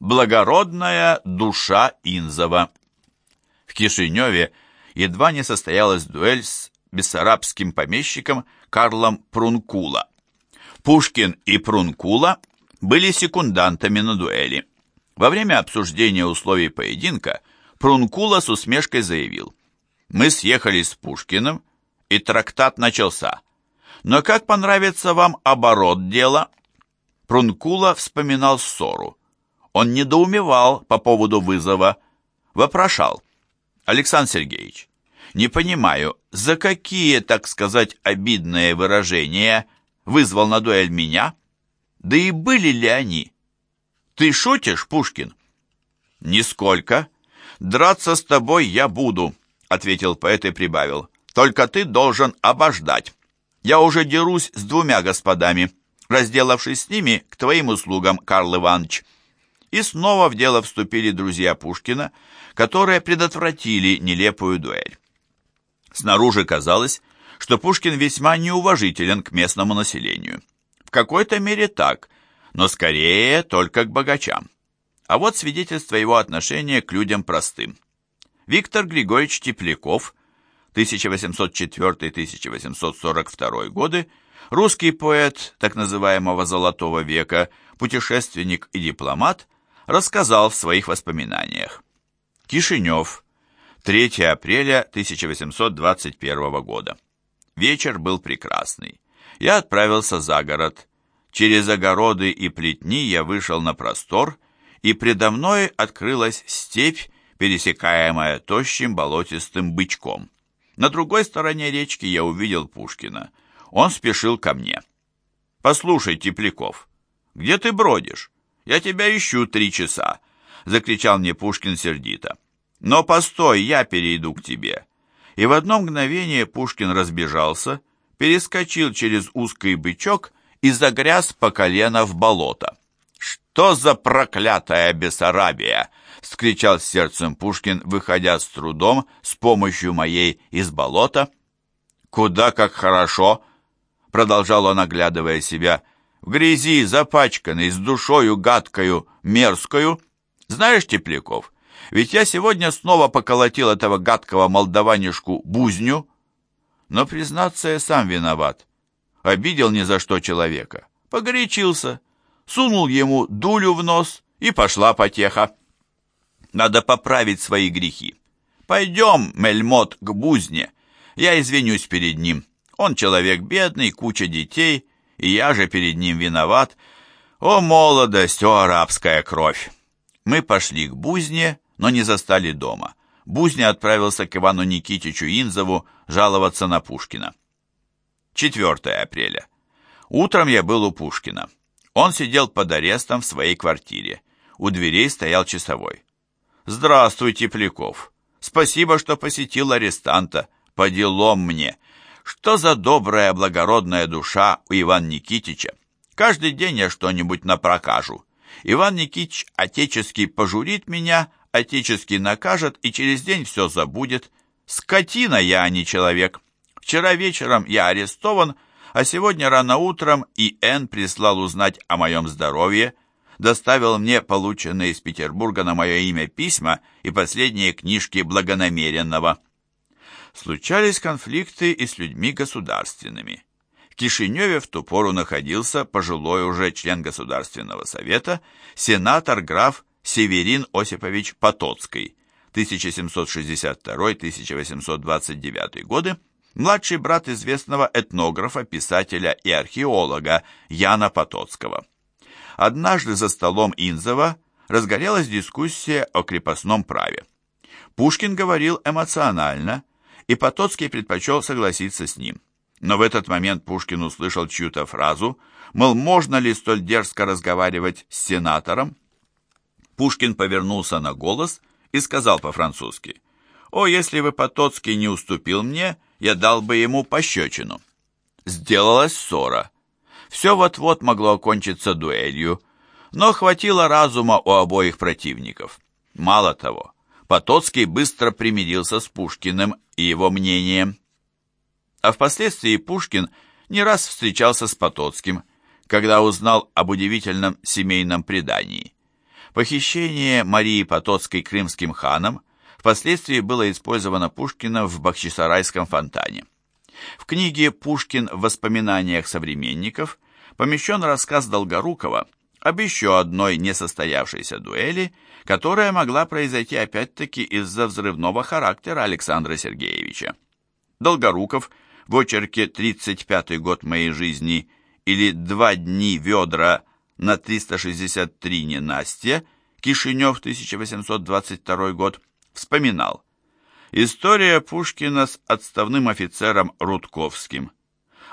Благородная душа Инзова. В Кишиневе едва не состоялась дуэль с бессарабским помещиком Карлом Прункула. Пушкин и Прункула были секундантами на дуэли. Во время обсуждения условий поединка Прункула с усмешкой заявил, «Мы съехали с Пушкиным, и трактат начался. Но как понравится вам оборот дела?» Прункула вспоминал ссору. Он недоумевал по поводу вызова, вопрошал. «Александр Сергеевич, не понимаю, за какие, так сказать, обидные выражения вызвал на дуэль меня? Да и были ли они? Ты шутишь, Пушкин?» «Нисколько. Драться с тобой я буду», — ответил поэт и прибавил. «Только ты должен обождать. Я уже дерусь с двумя господами, разделавшись с ними к твоим услугам, Карл Иванович». И снова в дело вступили друзья Пушкина, которые предотвратили нелепую дуэль. Снаружи казалось, что Пушкин весьма неуважителен к местному населению. В какой-то мере так, но скорее только к богачам. А вот свидетельство его отношения к людям простым. Виктор Григорьевич Тепляков, 1804-1842 годы, русский поэт так называемого «золотого века», путешественник и дипломат, рассказал в своих воспоминаниях. Кишинев, 3 апреля 1821 года. Вечер был прекрасный. Я отправился за город. Через огороды и плетни я вышел на простор, и предо мной открылась степь, пересекаемая тощим болотистым бычком. На другой стороне речки я увидел Пушкина. Он спешил ко мне. «Послушай, Тепляков, где ты бродишь? Я тебя ищу три часа!» — закричал мне Пушкин сердито. «Но постой, я перейду к тебе!» И в одно мгновение Пушкин разбежался, перескочил через узкий бычок и загряз по колено в болото. «Что за проклятая Бессарабия!» — скричал с сердцем Пушкин, выходя с трудом с помощью моей из болота. «Куда как хорошо!» — продолжал он, оглядывая себя в грязи, запачканный, с душою гадкою, мерзкою. Знаешь, Тепляков, ведь я сегодня снова поколотил этого гадкого молдаванишку Бузню. Но, признаться, я сам виноват. Обидел ни за что человека. Погорячился, сунул ему дулю в нос, и пошла потеха. Надо поправить свои грехи. Пойдем, Мельмот, к Бузне. Я извинюсь перед ним. Он человек бедный, куча детей, и я же перед ним виноват. О, молодость, о, арабская кровь! Мы пошли к Бузне, но не застали дома. Бузня отправился к Ивану Никитичу Инзову жаловаться на Пушкина. 4 апреля. Утром я был у Пушкина. Он сидел под арестом в своей квартире. У дверей стоял часовой. «Здравствуй, Тепляков. Спасибо, что посетил арестанта. По делам мне. Что за добрая, благородная душа у Ивана Никитича? Каждый день я что-нибудь напрокажу. Иван Никитич отечески пожурит меня, отечески накажет и через день все забудет. Скотина я, а не человек. Вчера вечером я арестован, а сегодня рано утром и прислал узнать о моем здоровье, доставил мне полученные из Петербурга на мое имя письма и последние книжки благонамеренного случались конфликты и с людьми государственными. В Кишиневе в ту пору находился пожилой уже член Государственного совета, сенатор граф Северин Осипович Потоцкий, 1762-1829 годы, младший брат известного этнографа, писателя и археолога Яна Потоцкого. Однажды за столом Инзова разгорелась дискуссия о крепостном праве. Пушкин говорил эмоционально, и Потоцкий предпочел согласиться с ним. Но в этот момент Пушкин услышал чью-то фразу, мол, можно ли столь дерзко разговаривать с сенатором? Пушкин повернулся на голос и сказал по-французски, «О, если бы Потоцкий не уступил мне, я дал бы ему пощечину». Сделалась ссора. Все вот-вот могло окончиться дуэлью, но хватило разума у обоих противников. Мало того, Потоцкий быстро примирился с Пушкиным и его мнением. А впоследствии Пушкин не раз встречался с Потоцким, когда узнал об удивительном семейном предании. Похищение Марии Потоцкой крымским ханом впоследствии было использовано Пушкиным в Бахчисарайском фонтане. В книге «Пушкин в воспоминаниях современников» помещен рассказ Долгорукова об еще одной несостоявшейся дуэли, которая могла произойти опять-таки из-за взрывного характера Александра Сергеевича. Долгоруков в очерке «35-й год моей жизни» или «Два дни ведра на 363 ненастья» Кишинев, 1822 год, вспоминал «История Пушкина с отставным офицером Рудковским».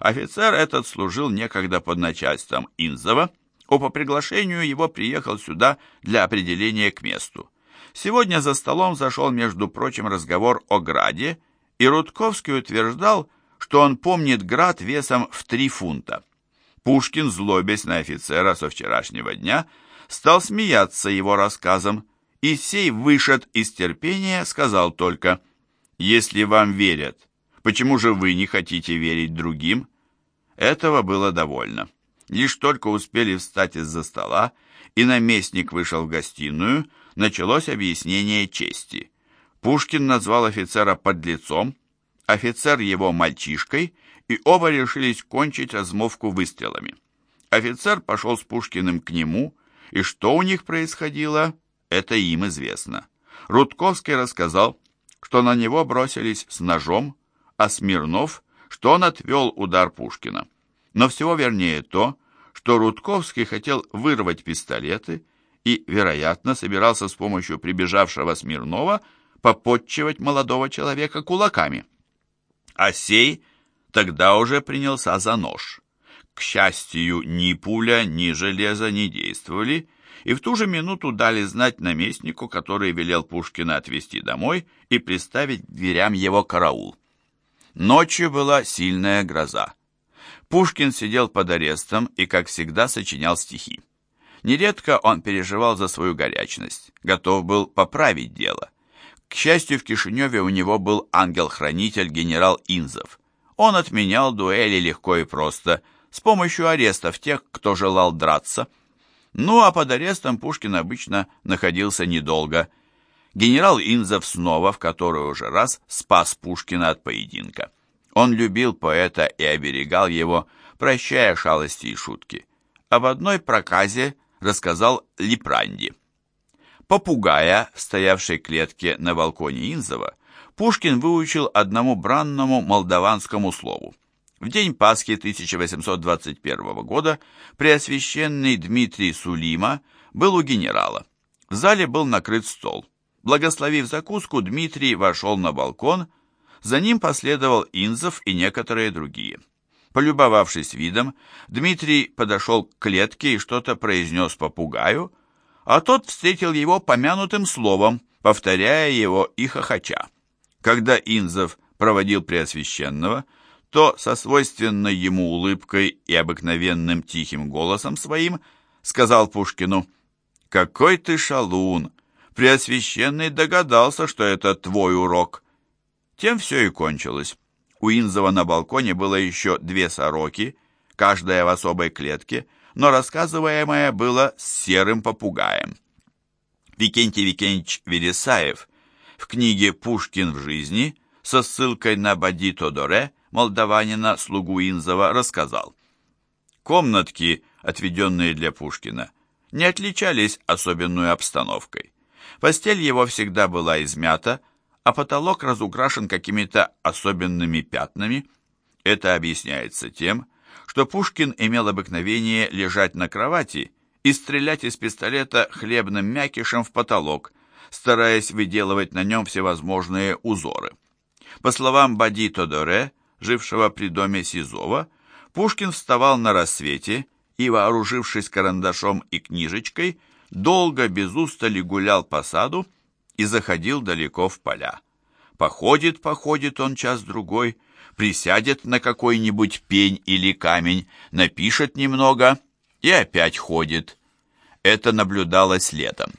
Офицер этот служил некогда под начальством Инзова, а по приглашению его приехал сюда для определения к месту. Сегодня за столом зашел, между прочим, разговор о граде, и Рудковский утверждал, что он помнит град весом в три фунта. Пушкин, злобясь на офицера со вчерашнего дня, стал смеяться его рассказом, и сей вышед из терпения сказал только «Если вам верят, почему же вы не хотите верить другим?» Этого было довольно. Лишь только успели встать из-за стола, и наместник вышел в гостиную, началось объяснение чести. Пушкин назвал офицера подлецом, офицер его мальчишкой, и оба решились кончить размовку выстрелами. Офицер пошел с Пушкиным к нему, и что у них происходило, это им известно. Рудковский рассказал, что на него бросились с ножом, а Смирнов, что он отвел удар Пушкина. Но всего вернее то, что Рудковский хотел вырвать пистолеты и, вероятно, собирался с помощью прибежавшего Смирнова попотчевать молодого человека кулаками. А сей тогда уже принялся за нож. К счастью, ни пуля, ни железо не действовали, и в ту же минуту дали знать наместнику, который велел Пушкина отвезти домой и приставить к дверям его караул. Ночью была сильная гроза. Пушкин сидел под арестом и, как всегда, сочинял стихи. Нередко он переживал за свою горячность, готов был поправить дело. К счастью, в Кишиневе у него был ангел-хранитель генерал Инзов. Он отменял дуэли легко и просто, с помощью арестов тех, кто желал драться. Ну а под арестом Пушкин обычно находился недолго. Генерал Инзов снова, в который уже раз, спас Пушкина от поединка. Он любил поэта и оберегал его, прощая шалости и шутки. Об одной проказе рассказал Липранди. Попугая, стоявшей клетке на балконе Инзова, Пушкин выучил одному бранному молдаванскому слову. В день Пасхи 1821 года Преосвященный Дмитрий Сулима был у генерала. В зале был накрыт стол. Благословив закуску, Дмитрий вошел на балкон, за ним последовал Инзов и некоторые другие. Полюбовавшись видом, Дмитрий подошел к клетке и что-то произнес попугаю, а тот встретил его помянутым словом, повторяя его и хохоча. Когда Инзов проводил Преосвященного, то со свойственной ему улыбкой и обыкновенным тихим голосом своим сказал Пушкину, «Какой ты шалун! Преосвященный догадался, что это твой урок». Тем все и кончилось. У Инзова на балконе было еще две сороки, каждая в особой клетке, но рассказываемое было с серым попугаем. Викентий Викентьевич Вересаев в книге «Пушкин в жизни» со ссылкой на Бадито Доре, молдаванина, слугу Инзова, рассказал. Комнатки, отведенные для Пушкина, не отличались особенной обстановкой. Постель его всегда была измята, а потолок разукрашен какими-то особенными пятнами. Это объясняется тем, что Пушкин имел обыкновение лежать на кровати и стрелять из пистолета хлебным мякишем в потолок, стараясь выделывать на нем всевозможные узоры. По словам Бади Тодоре, жившего при доме Сизова, Пушкин вставал на рассвете и, вооружившись карандашом и книжечкой, долго без устали гулял по саду, и заходил далеко в поля. Походит, походит он час-другой, присядет на какой-нибудь пень или камень, напишет немного и опять ходит. Это наблюдалось летом.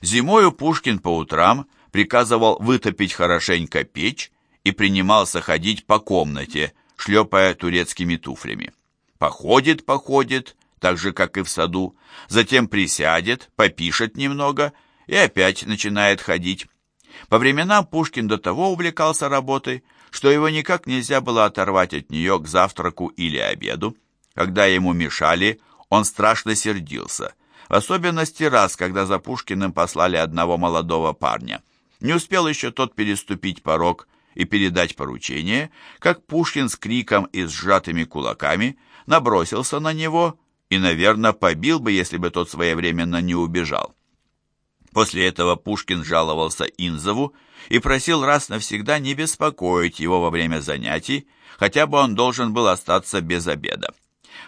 Зимою Пушкин по утрам приказывал вытопить хорошенько печь и принимался ходить по комнате, шлепая турецкими туфлями. Походит, походит, так же, как и в саду, затем присядет, попишет немного и опять начинает ходить. По временам Пушкин до того увлекался работой, что его никак нельзя было оторвать от нее к завтраку или обеду. Когда ему мешали, он страшно сердился, в особенности раз, когда за Пушкиным послали одного молодого парня. Не успел еще тот переступить порог и передать поручение, как Пушкин с криком и сжатыми кулаками набросился на него и, наверное, побил бы, если бы тот своевременно не убежал. После этого Пушкин жаловался Инзову и просил раз навсегда не беспокоить его во время занятий, хотя бы он должен был остаться без обеда.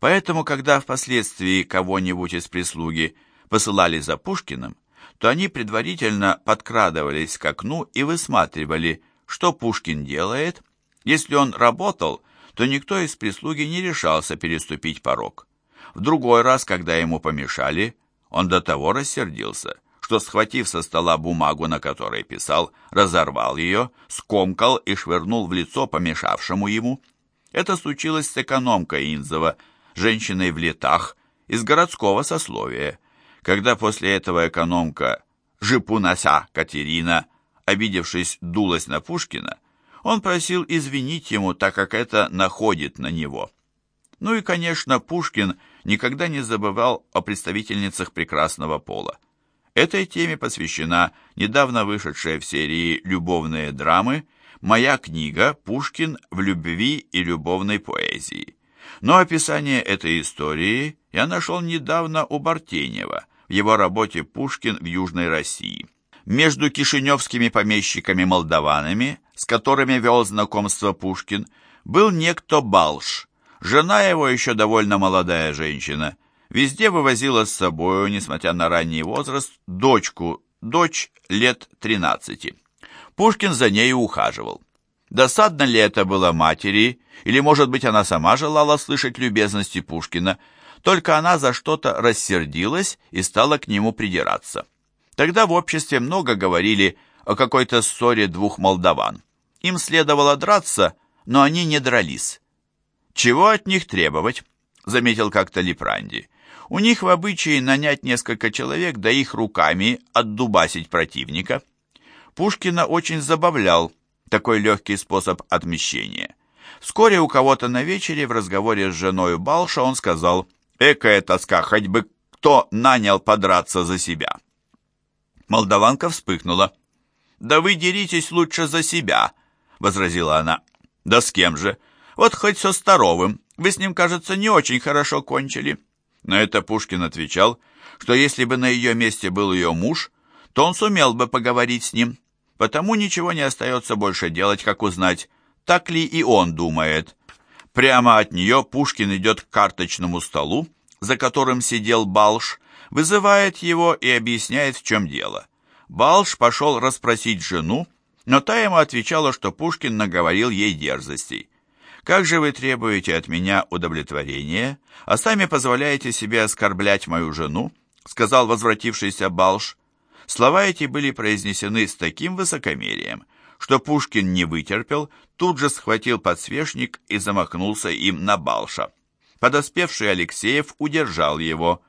Поэтому, когда впоследствии кого-нибудь из прислуги посылали за Пушкиным, то они предварительно подкрадывались к окну и высматривали, что Пушкин делает. Если он работал, то никто из прислуги не решался переступить порог. В другой раз, когда ему помешали, он до того рассердился, что, схватив со стола бумагу, на которой писал, разорвал ее, скомкал и швырнул в лицо помешавшему ему. Это случилось с экономкой Инзова, женщиной в летах, из городского сословия. Когда после этого экономка Жипунася Катерина, обидевшись, дулась на Пушкина, он просил извинить ему, так как это находит на него. Ну и, конечно, Пушкин никогда не забывал о представительницах прекрасного пола. Этой теме посвящена недавно вышедшая в серии «Любовные драмы» моя книга «Пушкин в любви и любовной поэзии». Но описание этой истории я нашел недавно у Бартенева в его работе «Пушкин в Южной России». Между кишиневскими помещиками-молдаванами, с которыми вел знакомство Пушкин, был некто Балш. Жена его еще довольно молодая женщина. Везде вывозила с собою, несмотря на ранний возраст, дочку, дочь лет 13. Пушкин за нею ухаживал. Досадно ли это было матери, или, может быть, она сама желала слышать любезности Пушкина, только она за что-то рассердилась и стала к нему придираться. Тогда в обществе много говорили о какой-то ссоре двух молдаван. Им следовало драться, но они не дрались. «Чего от них требовать?» — заметил как-то Лепранди. «У них в обычае нанять несколько человек, да их руками отдубасить противника». Пушкина очень забавлял такой легкий способ отмещения. Вскоре у кого-то на вечере в разговоре с женой Балша он сказал «Экая тоска, хоть бы кто нанял подраться за себя». Молдаванка вспыхнула. «Да вы деритесь лучше за себя», — возразила она. «Да с кем же? Вот хоть со Старовым. Вы с ним, кажется, не очень хорошо кончили». На это Пушкин отвечал, что если бы на ее месте был ее муж, то он сумел бы поговорить с ним. Потому ничего не остается больше делать, как узнать, так ли и он думает. Прямо от нее Пушкин идет к карточному столу, за которым сидел Балш, вызывает его и объясняет, в чем дело. Балш пошел расспросить жену, но та ему отвечала, что Пушкин наговорил ей дерзостей. «Как же вы требуете от меня удовлетворения, а сами позволяете себе оскорблять мою жену?» сказал возвратившийся Балш. Слова эти были произнесены с таким высокомерием, что Пушкин не вытерпел, тут же схватил подсвечник и замахнулся им на Балша. Подоспевший Алексеев удержал его.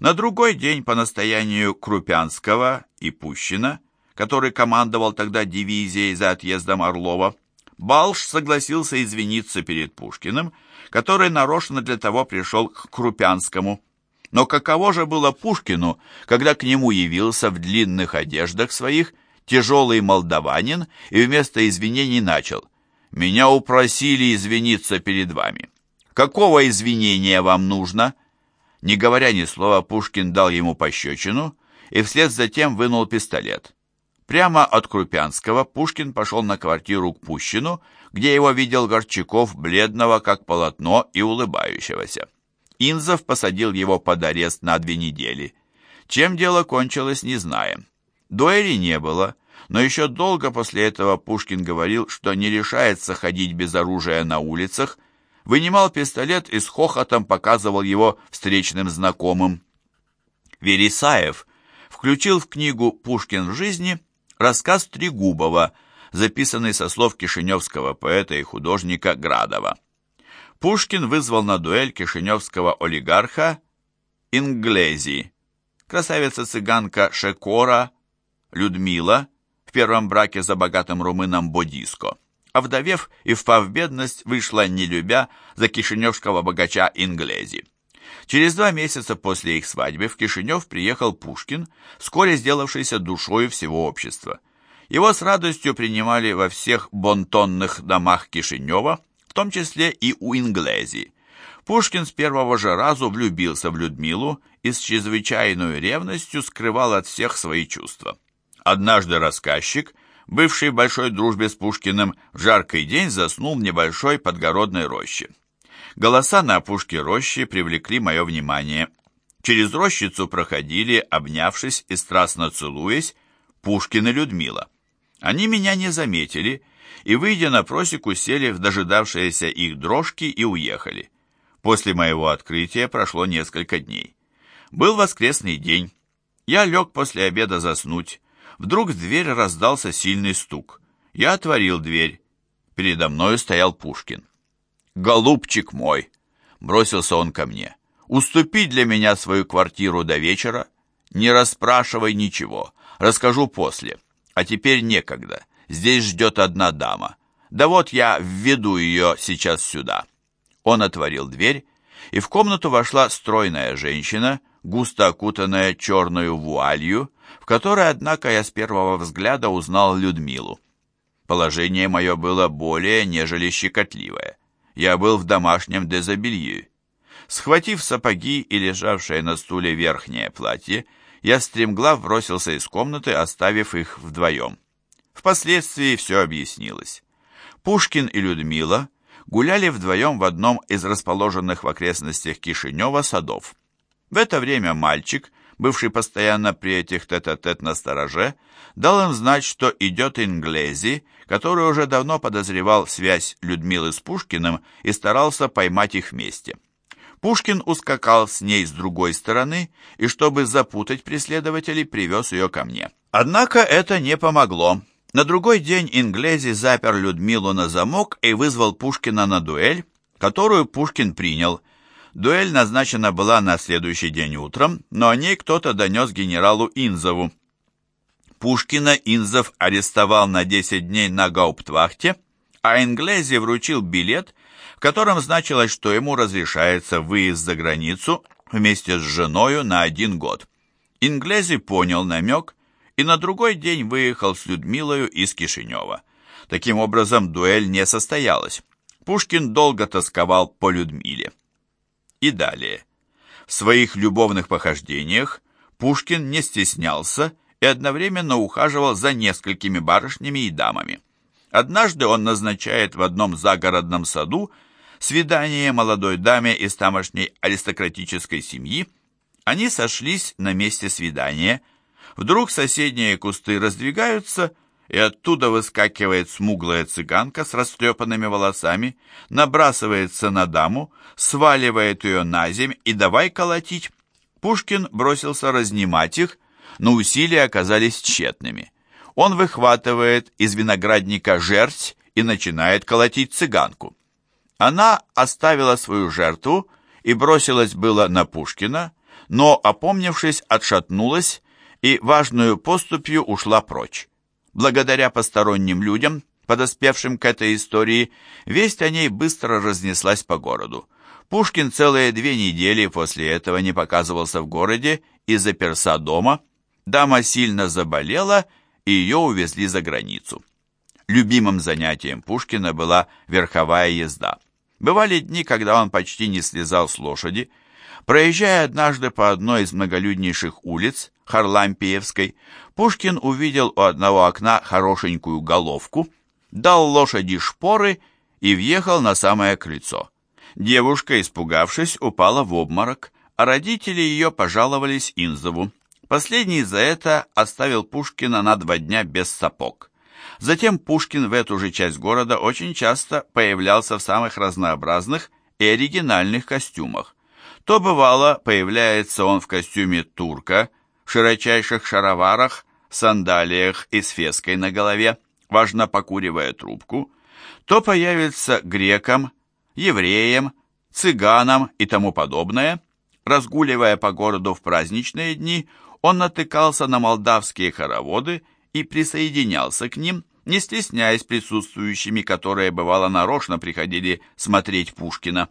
На другой день по настоянию Крупянского и Пущина, который командовал тогда дивизией за отъездом Орлова, Балш согласился извиниться перед Пушкиным, который нарочно для того пришел к Крупянскому. Но каково же было Пушкину, когда к нему явился в длинных одеждах своих тяжелый молдаванин и вместо извинений начал «Меня упросили извиниться перед вами». «Какого извинения вам нужно?» Не говоря ни слова, Пушкин дал ему пощечину и вслед за тем вынул пистолет. Прямо от Крупянского Пушкин пошел на квартиру к Пущину, где его видел Горчаков, бледного как полотно и улыбающегося. Инзов посадил его под арест на две недели. Чем дело кончилось, не знаем. Дуэли не было, но еще долго после этого Пушкин говорил, что не решается ходить без оружия на улицах, вынимал пистолет и с хохотом показывал его встречным знакомым. Вересаев включил в книгу «Пушкин в жизни» рассказ Трегубова, записанный со слов кишиневского поэта и художника Градова. Пушкин вызвал на дуэль кишиневского олигарха Инглези, красавица-цыганка Шекора, Людмила, в первом браке за богатым румыном Бодиско, овдовев и впав в бедность, вышла, не любя, за кишиневского богача Инглези. Через два месяца после их свадьбы в Кишинев приехал Пушкин, вскоре сделавшийся душою всего общества. Его с радостью принимали во всех бонтонных домах Кишинева, в том числе и у Инглези. Пушкин с первого же разу влюбился в Людмилу и с чрезвычайной ревностью скрывал от всех свои чувства. Однажды рассказчик, бывший в большой дружбе с Пушкиным, в жаркий день заснул в небольшой подгородной роще. Голоса на опушке рощи привлекли мое внимание. Через рощицу проходили, обнявшись и страстно целуясь, Пушкин и Людмила. Они меня не заметили и, выйдя на просеку, сели в дожидавшиеся их дрожки и уехали. После моего открытия прошло несколько дней. Был воскресный день. Я лег после обеда заснуть. Вдруг в дверь раздался сильный стук. Я отворил дверь. Передо мною стоял Пушкин. «Голубчик мой!» — бросился он ко мне. «Уступи для меня свою квартиру до вечера. Не расспрашивай ничего. Расскажу после. А теперь некогда. Здесь ждет одна дама. Да вот я введу ее сейчас сюда». Он отворил дверь, и в комнату вошла стройная женщина, густо окутанная черную вуалью, в которой, однако, я с первого взгляда узнал Людмилу. Положение мое было более, нежели щекотливое я был в домашнем дезобелье. Схватив сапоги и лежавшее на стуле верхнее платье, я стремглав бросился из комнаты, оставив их вдвоем. Впоследствии все объяснилось. Пушкин и Людмила гуляли вдвоем в одном из расположенных в окрестностях Кишинева садов. В это время мальчик, бывший постоянно при этих тет-а-тет -тет на стороже, дал им знать, что идет Инглези, который уже давно подозревал связь Людмилы с Пушкиным и старался поймать их вместе. Пушкин ускакал с ней с другой стороны и, чтобы запутать преследователей, привез ее ко мне. Однако это не помогло. На другой день Инглези запер Людмилу на замок и вызвал Пушкина на дуэль, которую Пушкин принял. Дуэль назначена была на следующий день утром, но о ней кто-то донес генералу Инзову. Пушкина Инзов арестовал на 10 дней на гауптвахте, а Инглези вручил билет, в котором значилось, что ему разрешается выезд за границу вместе с женою на один год. Инглези понял намек и на другой день выехал с Людмилою из Кишинева. Таким образом, дуэль не состоялась. Пушкин долго тосковал по Людмиле. И далее. В своих любовных похождениях Пушкин не стеснялся и одновременно ухаживал за несколькими барышнями и дамами. Однажды он назначает в одном загородном саду свидание молодой даме из тамошней аристократической семьи. Они сошлись на месте свидания. Вдруг соседние кусты раздвигаются, и оттуда выскакивает смуглая цыганка с растрепанными волосами, набрасывается на даму, сваливает ее на земь и давай колотить. Пушкин бросился разнимать их, но усилия оказались тщетными. Он выхватывает из виноградника жерть и начинает колотить цыганку. Она оставила свою жертву и бросилась было на Пушкина, но, опомнившись, отшатнулась и важную поступью ушла прочь. Благодаря посторонним людям, подоспевшим к этой истории, весть о ней быстро разнеслась по городу. Пушкин целые две недели после этого не показывался в городе и заперся дома, Дама сильно заболела, и ее увезли за границу. Любимым занятием Пушкина была верховая езда. Бывали дни, когда он почти не слезал с лошади. Проезжая однажды по одной из многолюднейших улиц, Харлампиевской, Пушкин увидел у одного окна хорошенькую головку, дал лошади шпоры и въехал на самое крыльцо. Девушка, испугавшись, упала в обморок, а родители ее пожаловались Инзову. Последний за это оставил Пушкина на два дня без сапог. Затем Пушкин в эту же часть города очень часто появлялся в самых разнообразных и оригинальных костюмах. То бывало, появляется он в костюме турка, широчайших шароварах, сандалиях и с феской на голове, важно покуривая трубку, то появится греком, евреем, цыганом и тому подобное – Разгуливая по городу в праздничные дни, он натыкался на молдавские хороводы и присоединялся к ним, не стесняясь присутствующими, которые бывало нарочно приходили смотреть Пушкина.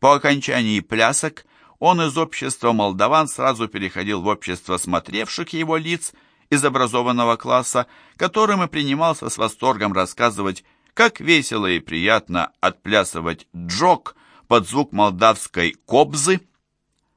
По окончании плясок он из общества молдаван сразу переходил в общество смотревших его лиц из образованного класса, которым и принимался с восторгом рассказывать, как весело и приятно отплясывать джок под звук молдавской кобзы –